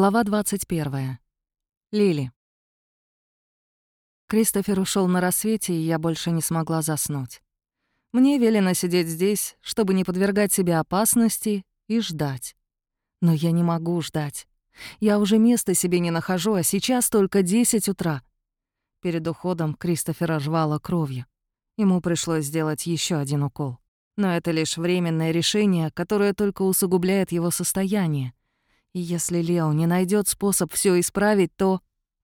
Глава 21. Лили. Кристофер ушел на рассвете, и я больше не смогла заснуть. Мне велено сидеть здесь, чтобы не подвергать себя опасности и ждать. Но я не могу ждать. Я уже места себе не нахожу, а сейчас только 10 утра. Перед уходом Кристофера рвало кровью. Ему пришлось сделать еще один укол. Но это лишь временное решение, которое только усугубляет его состояние. И если Лео не найдет способ все исправить, то...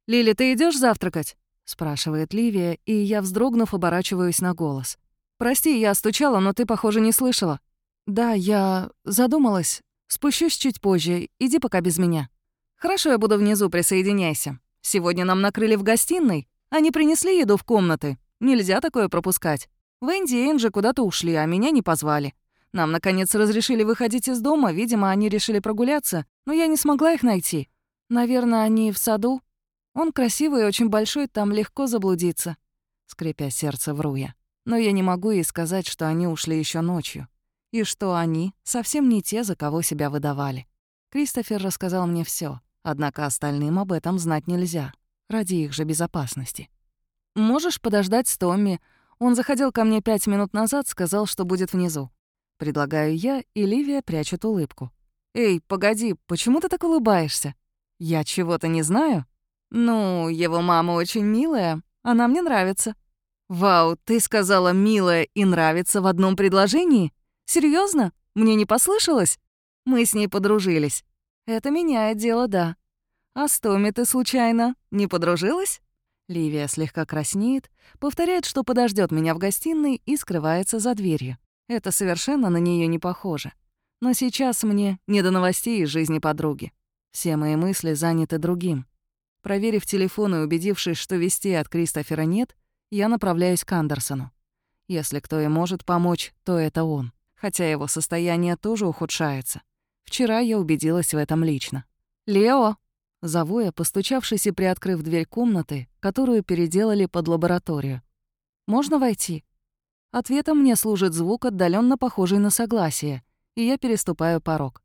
«Лили, ты идешь завтракать?» — спрашивает Ливия, и я, вздрогнув, оборачиваюсь на голос. «Прости, я стучала, но ты, похоже, не слышала». «Да, я задумалась. Спущусь чуть позже. Иди пока без меня». «Хорошо, я буду внизу, присоединяйся. Сегодня нам накрыли в гостиной. Они принесли еду в комнаты. Нельзя такое пропускать. Венди и Энджи куда-то ушли, а меня не позвали. Нам, наконец, разрешили выходить из дома, видимо, они решили прогуляться, но я не смогла их найти. Наверное, они в саду. Он красивый и очень большой, там легко заблудиться. Скрипя сердце, вру я. Но я не могу ей сказать, что они ушли еще ночью. И что они совсем не те, за кого себя выдавали. Кристофер рассказал мне все, однако остальным об этом знать нельзя, ради их же безопасности. «Можешь подождать с Томми? Он заходил ко мне пять минут назад, сказал, что будет внизу. Предлагаю я, и Ливия прячет улыбку. «Эй, погоди, почему ты так улыбаешься? Я чего-то не знаю?» «Ну, его мама очень милая, она мне нравится». «Вау, ты сказала «милая» и «нравится» в одном предложении? Серьезно? Мне не послышалось?» Мы с ней подружились. Это меняет дело, да. А с Томми ты, случайно, не подружилась? Ливия слегка краснеет, повторяет, что подождет меня в гостиной и скрывается за дверью. Это совершенно на нее не похоже. Но сейчас мне не до новостей из жизни подруги. Все мои мысли заняты другим. Проверив телефон и убедившись, что вести от Кристофера нет, я направляюсь к Андерсону. Если кто и может помочь, то это он. Хотя его состояние тоже ухудшается. Вчера я убедилась в этом лично. «Лео!» — зову я, постучавшись и приоткрыв дверь комнаты, которую переделали под лабораторию. «Можно войти?» Ответом мне служит звук, отдаленно похожий на согласие, и я переступаю порог.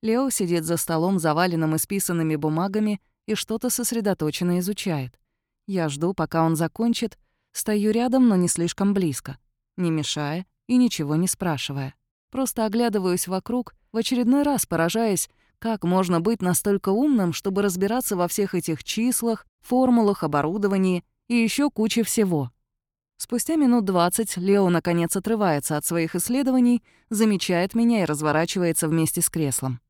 Лео сидит за столом, заваленным исписанными бумагами, и что-то сосредоточенно изучает. Я жду, пока он закончит, стою рядом, но не слишком близко, не мешая и ничего не спрашивая. Просто оглядываюсь вокруг, в очередной раз поражаясь, как можно быть настолько умным, чтобы разбираться во всех этих числах, формулах, оборудовании и еще куче всего. Спустя минут двадцать Лео наконец отрывается от своих исследований, замечает меня и разворачивается вместе с креслом.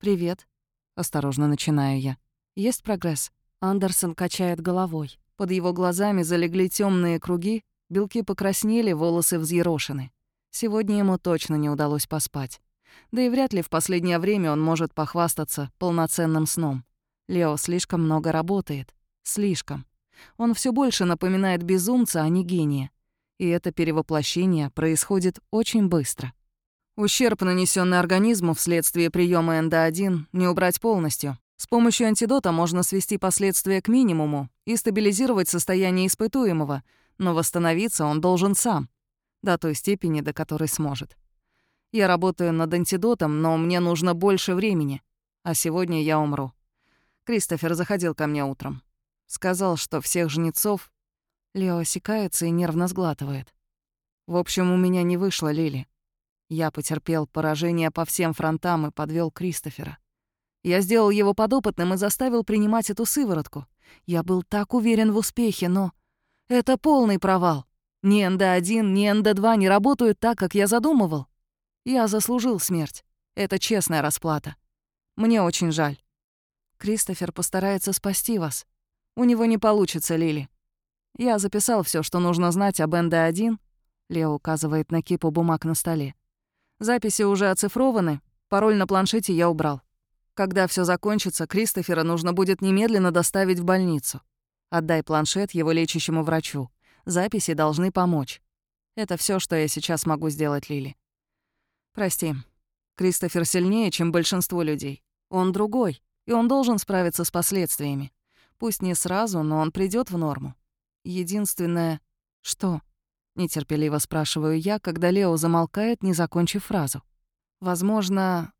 «Привет», — осторожно начинаю я. «Есть прогресс?» Андерсон качает головой. Под его глазами залегли темные круги, белки покраснели, волосы взъерошены. Сегодня ему точно не удалось поспать. Да и вряд ли в последнее время он может похвастаться полноценным сном. Лео слишком много работает. Слишком. Он все больше напоминает безумца, а не гения. И это перевоплощение происходит очень быстро. Ущерб, нанесенный организму вследствие приема НД1, не убрать полностью. С помощью антидота можно свести последствия к минимуму и стабилизировать состояние испытуемого, но восстановиться он должен сам, до той степени, до которой сможет. Я работаю над антидотом, но мне нужно больше времени, а сегодня я умру. Кристофер заходил ко мне утром. Сказал, что всех жнецов... Лео осекается и нервно сглатывает. В общем, у меня не вышло, Лили. Я потерпел поражение по всем фронтам и подвел Кристофера. Я сделал его подопытным и заставил принимать эту сыворотку. Я был так уверен в успехе, но... Это полный провал. Ни НД-1, ни НД-2 не работают так, как я задумывал. Я заслужил смерть. Это честная расплата. Мне очень жаль. Кристофер постарается спасти вас. У него не получится, Лили. Я записал все, что нужно знать об НД-1. Лео указывает на кипу бумаг на столе. Записи уже оцифрованы, пароль на планшете я убрал. Когда все закончится, Кристофера нужно будет немедленно доставить в больницу. Отдай планшет его лечащему врачу. Записи должны помочь. Это все, что я сейчас могу сделать, Лили. Прости. Кристофер сильнее, чем большинство людей. Он другой, и он должен справиться с последствиями. Пусть не сразу, но он придет в норму. Единственное... Что? Нетерпеливо спрашиваю я, когда Лео замолкает, не закончив фразу. Возможно...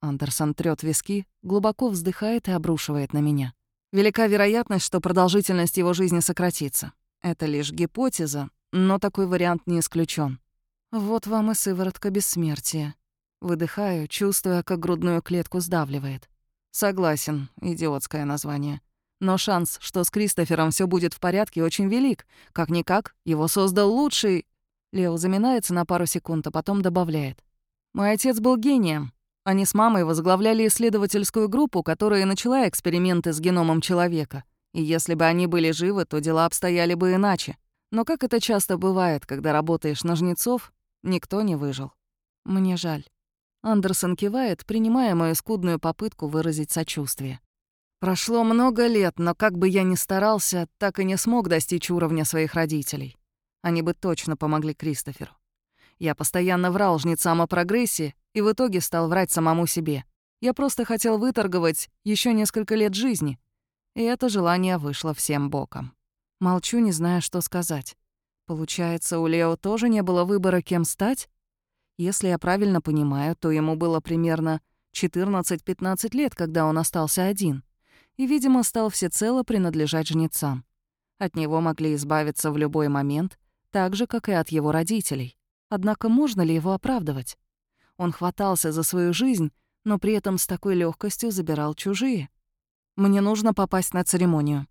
Андерсон трёт виски, глубоко вздыхает и обрушивает на меня. Велика вероятность, что продолжительность его жизни сократится. Это лишь гипотеза, но такой вариант не исключен. Вот вам и сыворотка бессмертия. Выдыхаю, чувствуя, как грудную клетку сдавливает. Согласен, идиотское название. Но шанс, что с Кристофером все будет в порядке, очень велик. Как-никак, его создал лучший... Лео заминается на пару секунд, а потом добавляет. «Мой отец был гением. Они с мамой возглавляли исследовательскую группу, которая начала эксперименты с геномом человека. И если бы они были живы, то дела обстояли бы иначе. Но как это часто бывает, когда работаешь на жнецов, никто не выжил. Мне жаль. Андерсон кивает, принимая мою скудную попытку выразить сочувствие. Прошло много лет, но как бы я ни старался, так и не смог достичь уровня своих родителей. Они бы точно помогли Кристоферу. Я постоянно врал жнецам о прогрессе и в итоге стал врать самому себе. Я просто хотел выторговать еще несколько лет жизни. И это желание вышло всем боком. Молчу, не зная, что сказать. Получается, у Лео тоже не было выбора, кем стать? Если я правильно понимаю, то ему было примерно 14-15 лет, когда он остался один. И, видимо, стал всецело принадлежать жнецам. От него могли избавиться в любой момент, так же, как и от его родителей. Однако можно ли его оправдывать? Он хватался за свою жизнь, но при этом с такой легкостью забирал чужие. Мне нужно попасть на церемонию.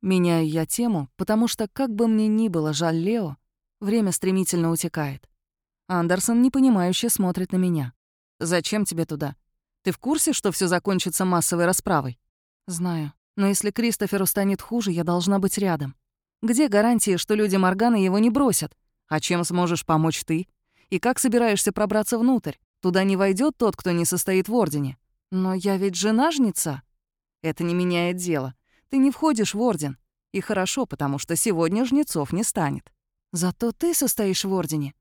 Меняю я тему, потому что, как бы мне ни было жаль Лео, время стремительно утекает. Андерсон непонимающе смотрит на меня. «Зачем тебе туда? Ты в курсе, что все закончится массовой расправой?» «Знаю. Но если Кристоферу станет хуже, я должна быть рядом. Где гарантии, что люди Моргана его не бросят? А чем сможешь помочь ты? И как собираешься пробраться внутрь? Туда не войдет тот, кто не состоит в Ордене. Но я ведь жена-жнеца. Это не меняет дело. Ты не входишь в Орден. И хорошо, потому что сегодня жнецов не станет. Зато ты состоишь в Ордене.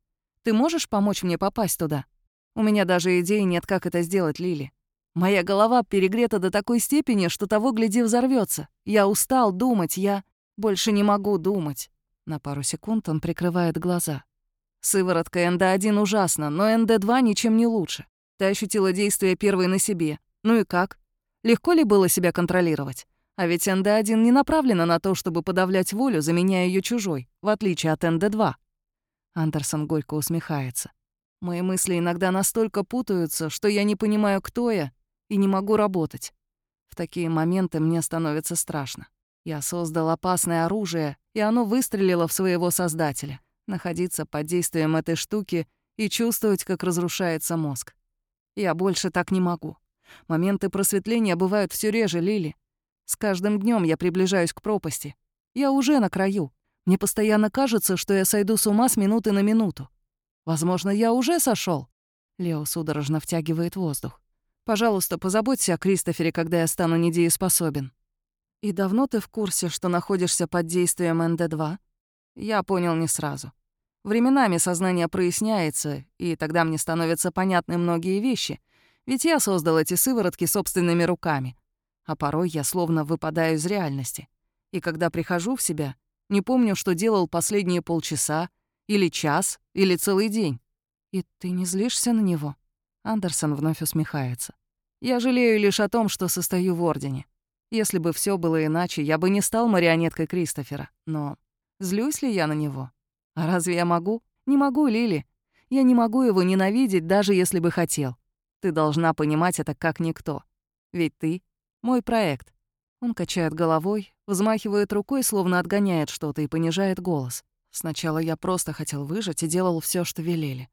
Ты можешь помочь мне попасть туда? У меня даже идеи нет, как это сделать, Лили. Моя голова перегрета до такой степени, что того, гляди, взорвется. Я устал думать, я больше не могу думать. На пару секунд он прикрывает глаза. Сыворотка НД-1 ужасна, но НД-2 ничем не лучше. Ты ощутила действие первой на себе. Ну и как? Легко ли было себя контролировать? А ведь НД-1 не направлена на то, чтобы подавлять волю, заменяя ее чужой, в отличие от НД-2. Андерсон горько усмехается. Мои мысли иногда настолько путаются, что я не понимаю, кто я, и не могу работать. В такие моменты мне становится страшно. Я создал опасное оружие, и оно выстрелило в своего создателя. Находиться под действием этой штуки и чувствовать, как разрушается мозг. Я больше так не могу. Моменты просветления бывают все реже, Лили. С каждым днем я приближаюсь к пропасти. Я уже на краю. Мне постоянно кажется, что я сойду с ума с минуты на минуту. Возможно, я уже сошел. Лео судорожно втягивает воздух. «Пожалуйста, позаботься о Кристофере, когда я стану недееспособен». «И давно ты в курсе, что находишься под действием НД-2?» Я понял не сразу. Временами сознание проясняется, и тогда мне становятся понятны многие вещи, ведь я создал эти сыворотки собственными руками. А порой я словно выпадаю из реальности. И когда прихожу в себя, не помню, что делал последние полчаса, или час, или целый день. И ты не злишься на него? Андерсон вновь усмехается. Я жалею лишь о том, что состою в Ордене. Если бы все было иначе, я бы не стал марионеткой Кристофера. Но злюсь ли я на него? А разве я могу? Не могу, Лили. Я не могу его ненавидеть, даже если бы хотел. Ты должна понимать это как никто. Ведь ты — мой проект. Он качает головой, взмахивает рукой, словно отгоняет что-то и понижает голос. Сначала я просто хотел выжить и делал все, что велели.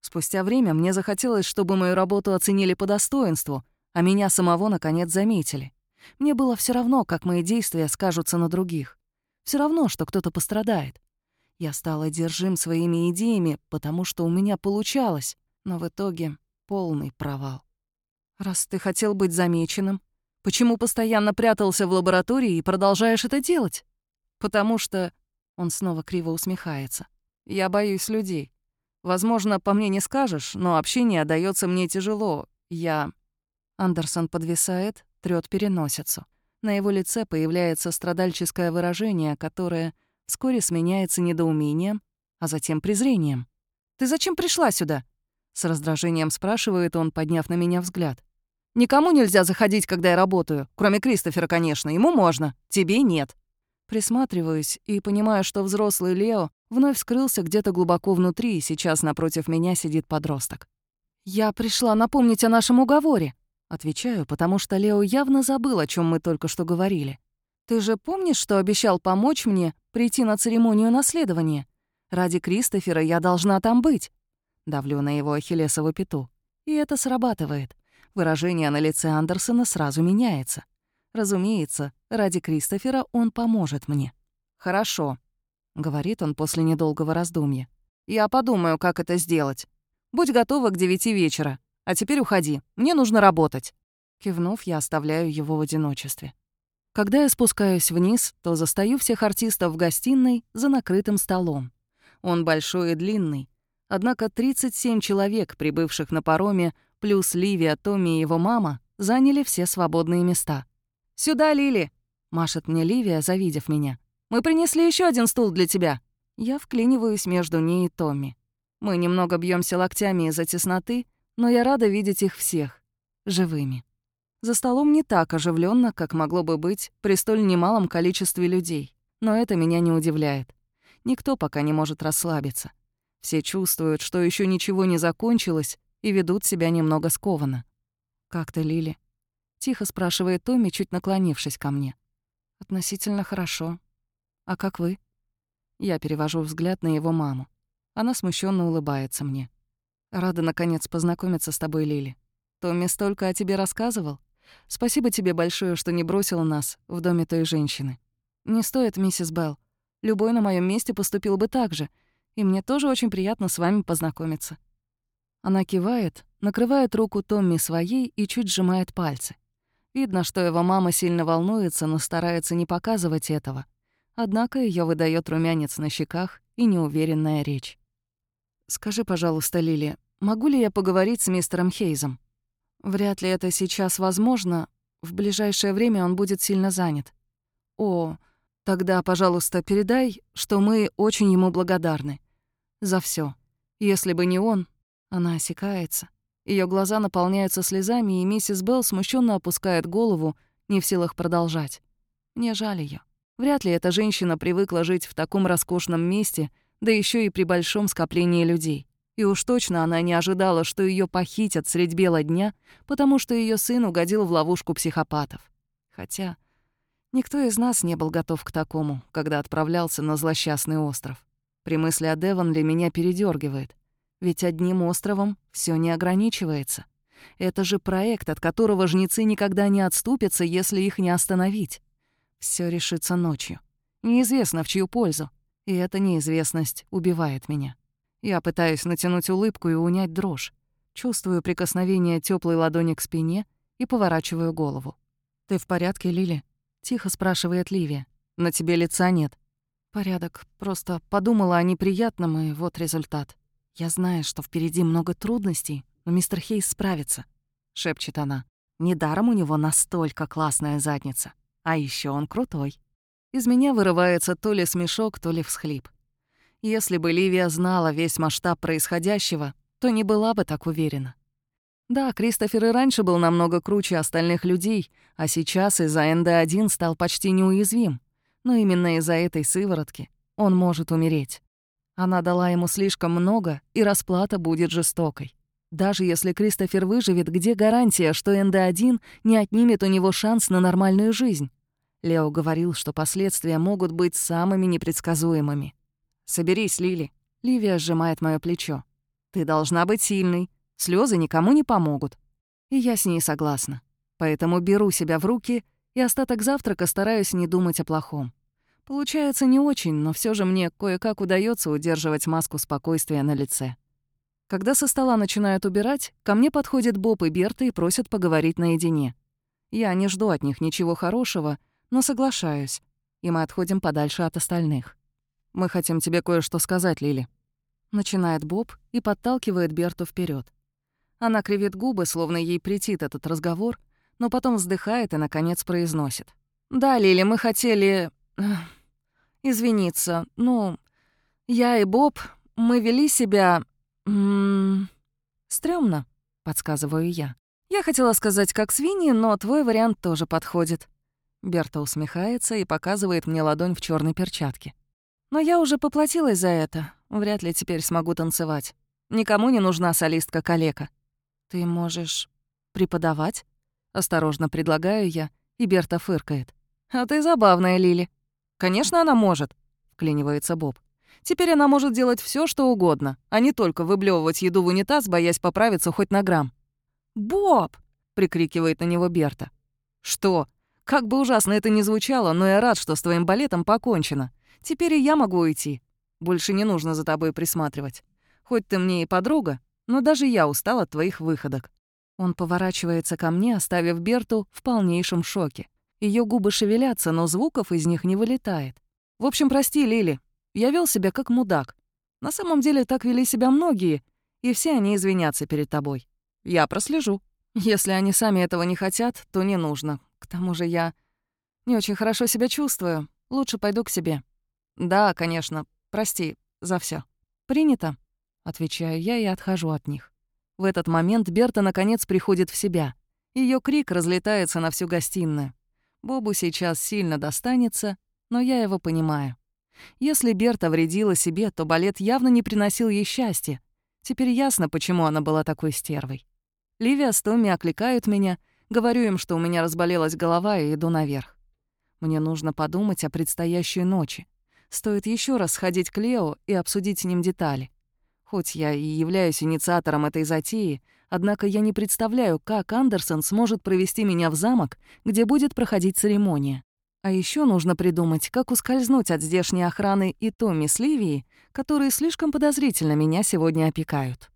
Спустя время мне захотелось, чтобы мою работу оценили по достоинству, а меня самого, наконец, заметили. Мне было все равно, как мои действия скажутся на других. Все равно, что кто-то пострадает. Я стал одержим своими идеями, потому что у меня получалось, но в итоге полный провал. Раз ты хотел быть замеченным, почему постоянно прятался в лаборатории и продолжаешь это делать? Потому что... Он снова криво усмехается. Я боюсь людей. Возможно, по мне не скажешь, но общение дается мне тяжело. Я... Андерсон подвисает, трёт переносицу. На его лице появляется страдальческое выражение, которое вскоре сменяется недоумением, а затем презрением. «Ты зачем пришла сюда?» С раздражением спрашивает он, подняв на меня взгляд. Никому нельзя заходить, когда я работаю. Кроме Кристофера, конечно. Ему можно. Тебе нет. Присматриваюсь и понимаю, что взрослый Лео вновь скрылся где-то глубоко внутри, и сейчас напротив меня сидит подросток. «Я пришла напомнить о нашем уговоре», — отвечаю, потому что Лео явно забыл, о чем мы только что говорили. «Ты же помнишь, что обещал помочь мне прийти на церемонию наследования? Ради Кристофера я должна там быть». Давлю на его ахиллесову пяту. И это срабатывает. Выражение на лице Андерсона сразу меняется. Разумеется, ради Кристофера он поможет мне. «Хорошо», — говорит он после недолгого раздумья. «Я подумаю, как это сделать. Будь готова к девяти вечера. А теперь уходи, мне нужно работать». Кивнув, я оставляю его в одиночестве. Когда я спускаюсь вниз, то застаю всех артистов в гостиной за накрытым столом. Он большой и длинный. Однако 37 человек, прибывших на пароме, плюс Ливия, Томми и его мама, заняли все свободные места. «Сюда, Лили!» — машет мне Ливия, завидев меня. «Мы принесли еще один стул для тебя!» Я вклиниваюсь между ней и Томми. Мы немного бьемся локтями из-за тесноты, но я рада видеть их всех. Живыми. За столом не так оживленно, как могло бы быть при столь немалом количестве людей. Но это меня не удивляет. Никто пока не может расслабиться. Все чувствуют, что еще ничего не закончилось, и ведут себя немного скованно. «Как ты, Лили?» Тихо спрашивает Томми, чуть наклонившись ко мне. «Относительно хорошо. А как вы?» Я перевожу взгляд на его маму. Она смущенно улыбается мне. «Рада, наконец, познакомиться с тобой, Лили. Томми столько о тебе рассказывал. Спасибо тебе большое, что не бросил нас в доме той женщины. Не стоит, миссис Белл. Любой на моем месте поступил бы так же, и мне тоже очень приятно с вами познакомиться». Она кивает, накрывает руку Томми своей и чуть сжимает пальцы. Видно, что его мама сильно волнуется, но старается не показывать этого. Однако ее выдает румянец на щеках и неуверенная речь. «Скажи, пожалуйста, Лили, могу ли я поговорить с мистером Хейзом? Вряд ли это сейчас возможно. В ближайшее время он будет сильно занят. О, тогда, пожалуйста, передай, что мы очень ему благодарны. За все. Если бы не он, она осекается. Ее глаза наполняются слезами, и миссис Белл смущенно опускает голову, не в силах продолжать. Мне жаль ее. Вряд ли эта женщина привыкла жить в таком роскошном месте, да еще и при большом скоплении людей. И уж точно она не ожидала, что ее похитят средь бела дня, потому что ее сын угодил в ловушку психопатов. Хотя никто из нас не был готов к такому, когда отправлялся на злосчастный остров. При мысли о Девонле меня передергивает. Ведь одним островом все не ограничивается. Это же проект, от которого жнецы никогда не отступятся, если их не остановить. Все решится ночью. Неизвестно, в чью пользу. И эта неизвестность убивает меня. Я пытаюсь натянуть улыбку и унять дрожь. Чувствую прикосновение теплой ладони к спине и поворачиваю голову. «Ты в порядке, Лили?» — тихо спрашивает Ливия. «На тебе лица нет». «Порядок. Просто подумала о неприятном, и вот результат». «Я знаю, что впереди много трудностей, но мистер Хейс справится», — шепчет она. «Недаром у него настолько классная задница. А еще он крутой». Из меня вырывается то ли смешок, то ли всхлип. Если бы Ливия знала весь масштаб происходящего, то не была бы так уверена. Да, Кристофер и раньше был намного круче остальных людей, а сейчас из-за НД-1 стал почти неуязвим. Но именно из-за этой сыворотки он может умереть. Она дала ему слишком много, и расплата будет жестокой. Даже если Кристофер выживет, где гарантия, что НД-1 не отнимет у него шанс на нормальную жизнь? Лео говорил, что последствия могут быть самыми непредсказуемыми. «Соберись, Лили». Ливия сжимает моё плечо. «Ты должна быть сильной. Слезы никому не помогут». И я с ней согласна. Поэтому беру себя в руки и остаток завтрака стараюсь не думать о плохом. Получается не очень, но все же мне кое-как удается удерживать маску спокойствия на лице. Когда со стола начинают убирать, ко мне подходят Боб и Берта и просят поговорить наедине. Я не жду от них ничего хорошего, но соглашаюсь, и мы отходим подальше от остальных. «Мы хотим тебе кое-что сказать, Лили», — начинает Боб и подталкивает Берту вперед. Она кривит губы, словно ей претит этот разговор, но потом вздыхает и, наконец, произносит. «Да, Лили, мы хотели извиниться. Ну, я и Боб, мы вели себя... Стрёмно, подсказываю я. Я хотела сказать, как свиньи, но твой вариант тоже подходит. Берта усмехается и показывает мне ладонь в черной перчатке. Но я уже поплатилась за это. Вряд ли теперь смогу танцевать. Никому не нужна солистка-калека. Ты можешь преподавать? Осторожно предлагаю я, и Берта фыркает. А ты забавная, Лили. Конечно, она может, вклинивается Боб. Теперь она может делать все, что угодно, а не только выблевывать еду в унитаз, боясь поправиться хоть на грамм. «Боб!» — прикрикивает на него Берта. «Что? Как бы ужасно это ни звучало, но я рад, что с твоим балетом покончено. Теперь и я могу уйти. Больше не нужно за тобой присматривать. Хоть ты мне и подруга, но даже я устал от твоих выходок». Он поворачивается ко мне, оставив Берту в полнейшем шоке. Ее губы шевелятся, но звуков из них не вылетает. «В общем, прости, Лили, я вел себя как мудак. На самом деле так вели себя многие, и все они извинятся перед тобой. Я прослежу. Если они сами этого не хотят, то не нужно. К тому же я не очень хорошо себя чувствую. Лучше пойду к себе. Да, конечно. Прости за все. Принято. Отвечаю я и отхожу от них. В этот момент Берта наконец приходит в себя. Ее крик разлетается на всю гостиную. Бобу сейчас сильно достанется, но я его понимаю. Если Берта вредила себе, то балет явно не приносил ей счастья. Теперь ясно, почему она была такой стервой. Ливия с Томми окликают меня, говорю им, что у меня разболелась голова и иду наверх. Мне нужно подумать о предстоящей ночи. Стоит еще раз сходить к Лео и обсудить с ним детали. Хоть я и являюсь инициатором этой затеи, однако я не представляю, как Андерсон сможет провести меня в замок, где будет проходить церемония. А еще нужно придумать, как ускользнуть от здешней охраны и Томми с Ливией, которые слишком подозрительно меня сегодня опекают.